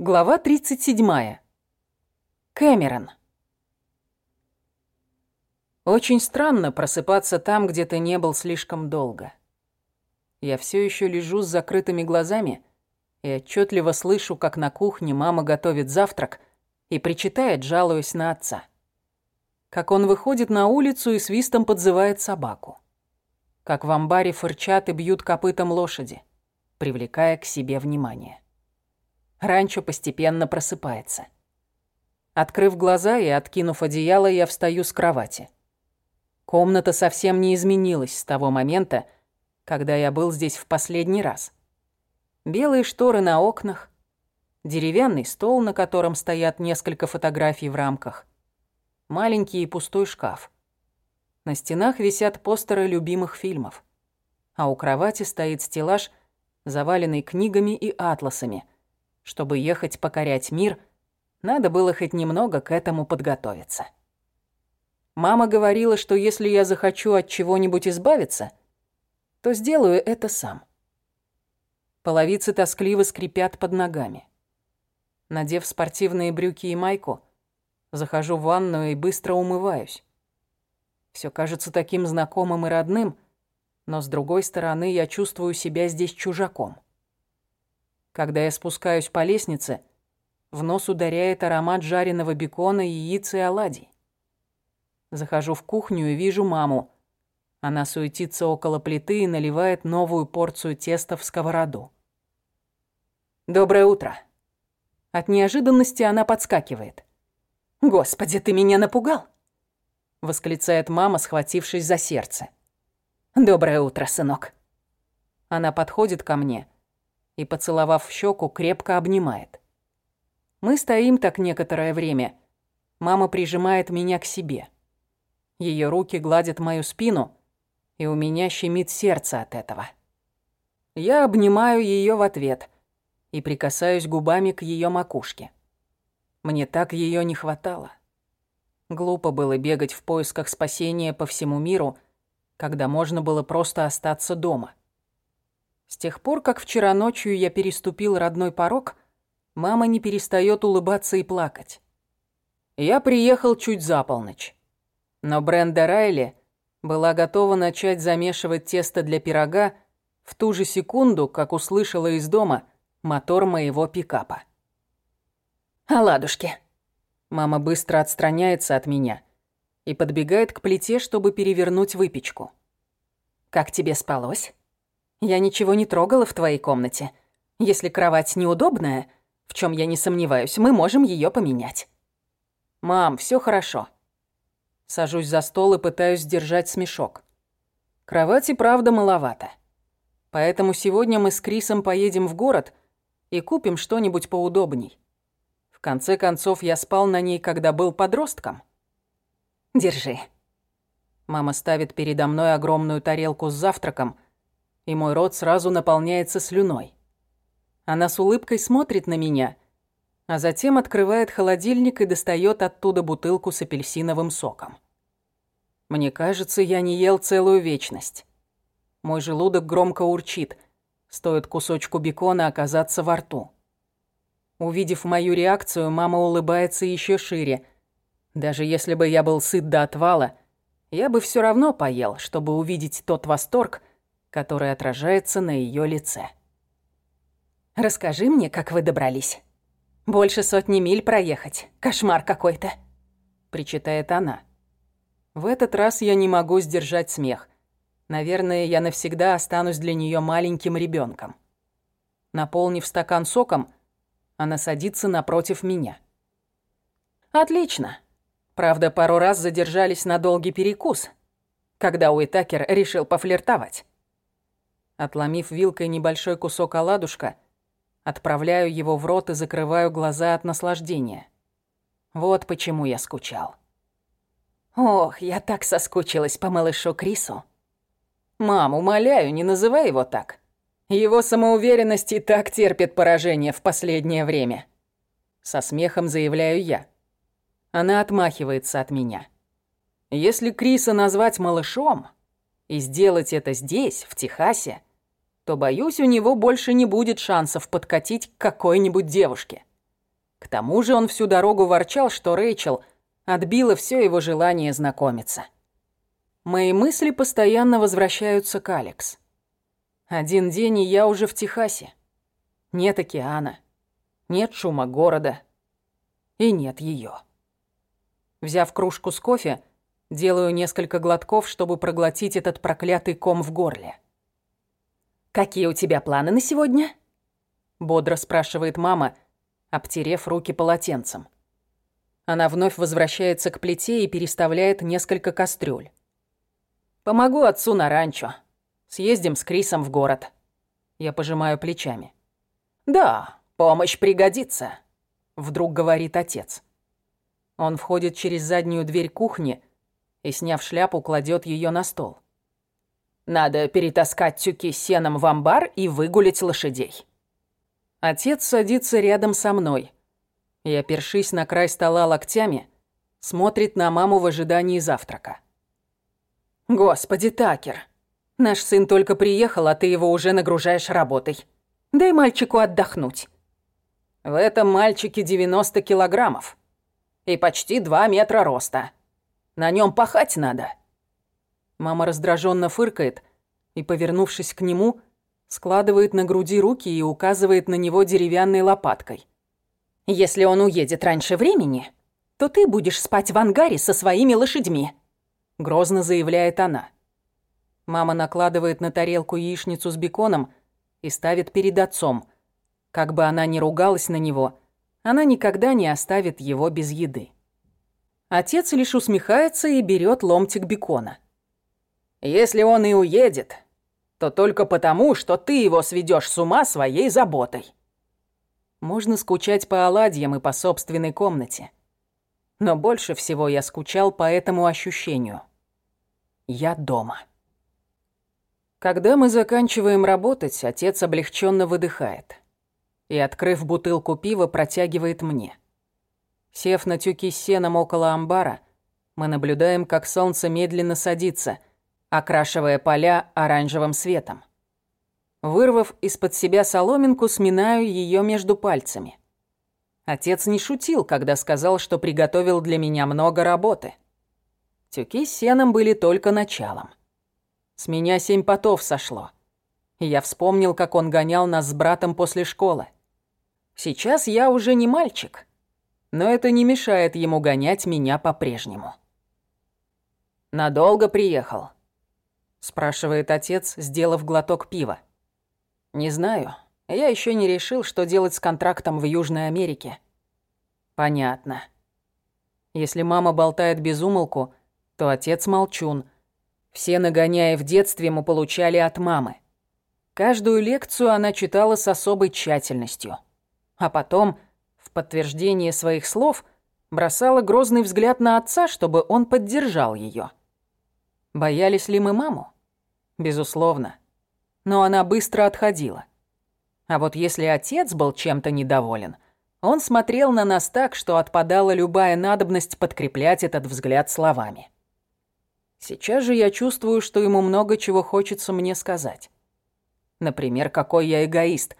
Глава 37. Кэмерон. Очень странно просыпаться там, где ты не был слишком долго. Я все еще лежу с закрытыми глазами и отчетливо слышу, как на кухне мама готовит завтрак и причитает, жалуясь на отца. Как он выходит на улицу и свистом подзывает собаку. Как в амбаре фырчат и бьют копытом лошади, привлекая к себе внимание. Ранчо постепенно просыпается. Открыв глаза и откинув одеяло, я встаю с кровати. Комната совсем не изменилась с того момента, когда я был здесь в последний раз. Белые шторы на окнах, деревянный стол, на котором стоят несколько фотографий в рамках, маленький и пустой шкаф. На стенах висят постеры любимых фильмов, а у кровати стоит стеллаж, заваленный книгами и атласами – чтобы ехать покорять мир, надо было хоть немного к этому подготовиться. Мама говорила, что если я захочу от чего-нибудь избавиться, то сделаю это сам. Половицы тоскливо скрипят под ногами. Надев спортивные брюки и майку, захожу в ванную и быстро умываюсь. Все кажется таким знакомым и родным, но с другой стороны я чувствую себя здесь чужаком. Когда я спускаюсь по лестнице, в нос ударяет аромат жареного бекона, яиц и оладий. Захожу в кухню и вижу маму. Она суетится около плиты и наливает новую порцию теста в сковороду. «Доброе утро». От неожиданности она подскакивает. «Господи, ты меня напугал!» Восклицает мама, схватившись за сердце. «Доброе утро, сынок». Она подходит ко мне и, поцеловав в щеку, крепко обнимает. Мы стоим так некоторое время. Мама прижимает меня к себе. Ее руки гладят мою спину, и у меня щемит сердце от этого. Я обнимаю ее в ответ и прикасаюсь губами к ее макушке. Мне так ее не хватало. Глупо было бегать в поисках спасения по всему миру, когда можно было просто остаться дома. С тех пор, как вчера ночью я переступил родной порог, мама не перестает улыбаться и плакать. Я приехал чуть за полночь. Но Бренда Райли была готова начать замешивать тесто для пирога в ту же секунду, как услышала из дома мотор моего пикапа. «Оладушки!» Мама быстро отстраняется от меня и подбегает к плите, чтобы перевернуть выпечку. «Как тебе спалось?» Я ничего не трогала в твоей комнате. Если кровать неудобная, в чем я не сомневаюсь, мы можем ее поменять. Мам, все хорошо. Сажусь за стол и пытаюсь сдержать смешок. Кровати, правда, маловато. Поэтому сегодня мы с Крисом поедем в город и купим что-нибудь поудобней. В конце концов, я спал на ней, когда был подростком. Держи. Мама ставит передо мной огромную тарелку с завтраком — и мой рот сразу наполняется слюной. Она с улыбкой смотрит на меня, а затем открывает холодильник и достает оттуда бутылку с апельсиновым соком. Мне кажется, я не ел целую вечность. Мой желудок громко урчит, стоит кусочку бекона оказаться во рту. Увидев мою реакцию, мама улыбается еще шире. Даже если бы я был сыт до отвала, я бы все равно поел, чтобы увидеть тот восторг, который отражается на ее лице. «Расскажи мне, как вы добрались. Больше сотни миль проехать. Кошмар какой-то», — причитает она. В этот раз я не могу сдержать смех. Наверное, я навсегда останусь для нее маленьким ребенком. Наполнив стакан соком, она садится напротив меня. «Отлично. Правда, пару раз задержались на долгий перекус, когда Уитакер решил пофлиртовать. Отломив вилкой небольшой кусок оладушка, отправляю его в рот и закрываю глаза от наслаждения. Вот почему я скучал. Ох, я так соскучилась по малышу Крису. Мам, умоляю, не называй его так. Его самоуверенность и так терпит поражение в последнее время. Со смехом заявляю я. Она отмахивается от меня. Если Криса назвать малышом и сделать это здесь, в Техасе, то, боюсь, у него больше не будет шансов подкатить к какой-нибудь девушке. К тому же он всю дорогу ворчал, что Рэйчел отбила все его желание знакомиться. Мои мысли постоянно возвращаются к Алекс. Один день, и я уже в Техасе. Нет океана, нет шума города и нет ее. Взяв кружку с кофе, делаю несколько глотков, чтобы проглотить этот проклятый ком в горле. «Какие у тебя планы на сегодня?» Бодро спрашивает мама, обтерев руки полотенцем. Она вновь возвращается к плите и переставляет несколько кастрюль. «Помогу отцу на ранчо. Съездим с Крисом в город». Я пожимаю плечами. «Да, помощь пригодится», — вдруг говорит отец. Он входит через заднюю дверь кухни и, сняв шляпу, кладет ее на стол. «Надо перетаскать тюки сеном в амбар и выгулить лошадей». Отец садится рядом со мной и, опершись на край стола локтями, смотрит на маму в ожидании завтрака. «Господи, Такер, наш сын только приехал, а ты его уже нагружаешь работой. Дай мальчику отдохнуть». В этом мальчике 90 килограммов и почти 2 метра роста. На нем пахать надо. Мама раздраженно фыркает и, повернувшись к нему, складывает на груди руки и указывает на него деревянной лопаткой. «Если он уедет раньше времени, то ты будешь спать в ангаре со своими лошадьми», — грозно заявляет она. Мама накладывает на тарелку яичницу с беконом и ставит перед отцом. Как бы она ни ругалась на него, она никогда не оставит его без еды. Отец лишь усмехается и берет ломтик бекона. «Если он и уедет, то только потому, что ты его сведешь с ума своей заботой. Можно скучать по оладьям и по собственной комнате. Но больше всего я скучал по этому ощущению. Я дома. Когда мы заканчиваем работать, отец облегченно выдыхает и, открыв бутылку пива, протягивает мне. Сев на тюки с сеном около амбара, мы наблюдаем, как солнце медленно садится – окрашивая поля оранжевым светом. Вырвав из-под себя соломинку, сминаю ее между пальцами. Отец не шутил, когда сказал, что приготовил для меня много работы. Тюки с сеном были только началом. С меня семь потов сошло. я вспомнил, как он гонял нас с братом после школы. Сейчас я уже не мальчик, но это не мешает ему гонять меня по-прежнему. Надолго приехал спрашивает отец, сделав глоток пива. Не знаю. Я еще не решил, что делать с контрактом в Южной Америке. Понятно. Если мама болтает без умолку, то отец молчун. Все нагоняя в детстве мы получали от мамы. Каждую лекцию она читала с особой тщательностью. А потом, в подтверждение своих слов, бросала грозный взгляд на отца, чтобы он поддержал ее. Боялись ли мы маму? Безусловно. Но она быстро отходила. А вот если отец был чем-то недоволен, он смотрел на нас так, что отпадала любая надобность подкреплять этот взгляд словами. Сейчас же я чувствую, что ему много чего хочется мне сказать. Например, какой я эгоист,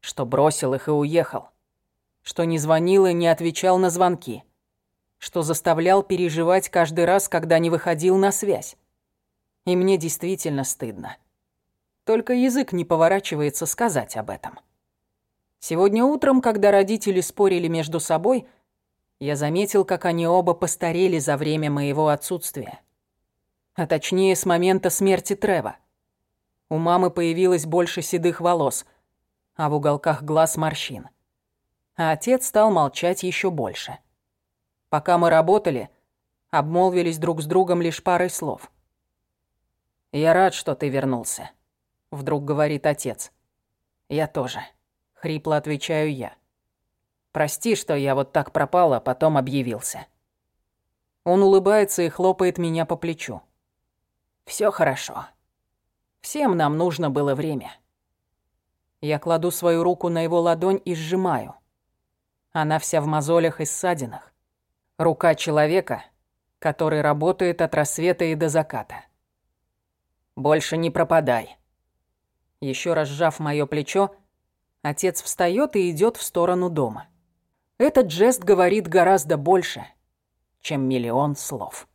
что бросил их и уехал. Что не звонил и не отвечал на звонки. Что заставлял переживать каждый раз, когда не выходил на связь и мне действительно стыдно. Только язык не поворачивается сказать об этом. Сегодня утром, когда родители спорили между собой, я заметил, как они оба постарели за время моего отсутствия. А точнее, с момента смерти Трева. У мамы появилось больше седых волос, а в уголках глаз морщин. А отец стал молчать еще больше. Пока мы работали, обмолвились друг с другом лишь парой слов. «Я рад, что ты вернулся», — вдруг говорит отец. «Я тоже», — хрипло отвечаю я. «Прости, что я вот так пропал, а потом объявился». Он улыбается и хлопает меня по плечу. Все хорошо. Всем нам нужно было время». Я кладу свою руку на его ладонь и сжимаю. Она вся в мозолях и ссадинах. Рука человека, который работает от рассвета и до заката. Больше не пропадай. Еще раз сжав моё плечо, отец встаёт и идёт в сторону дома. Этот жест говорит гораздо больше, чем миллион слов.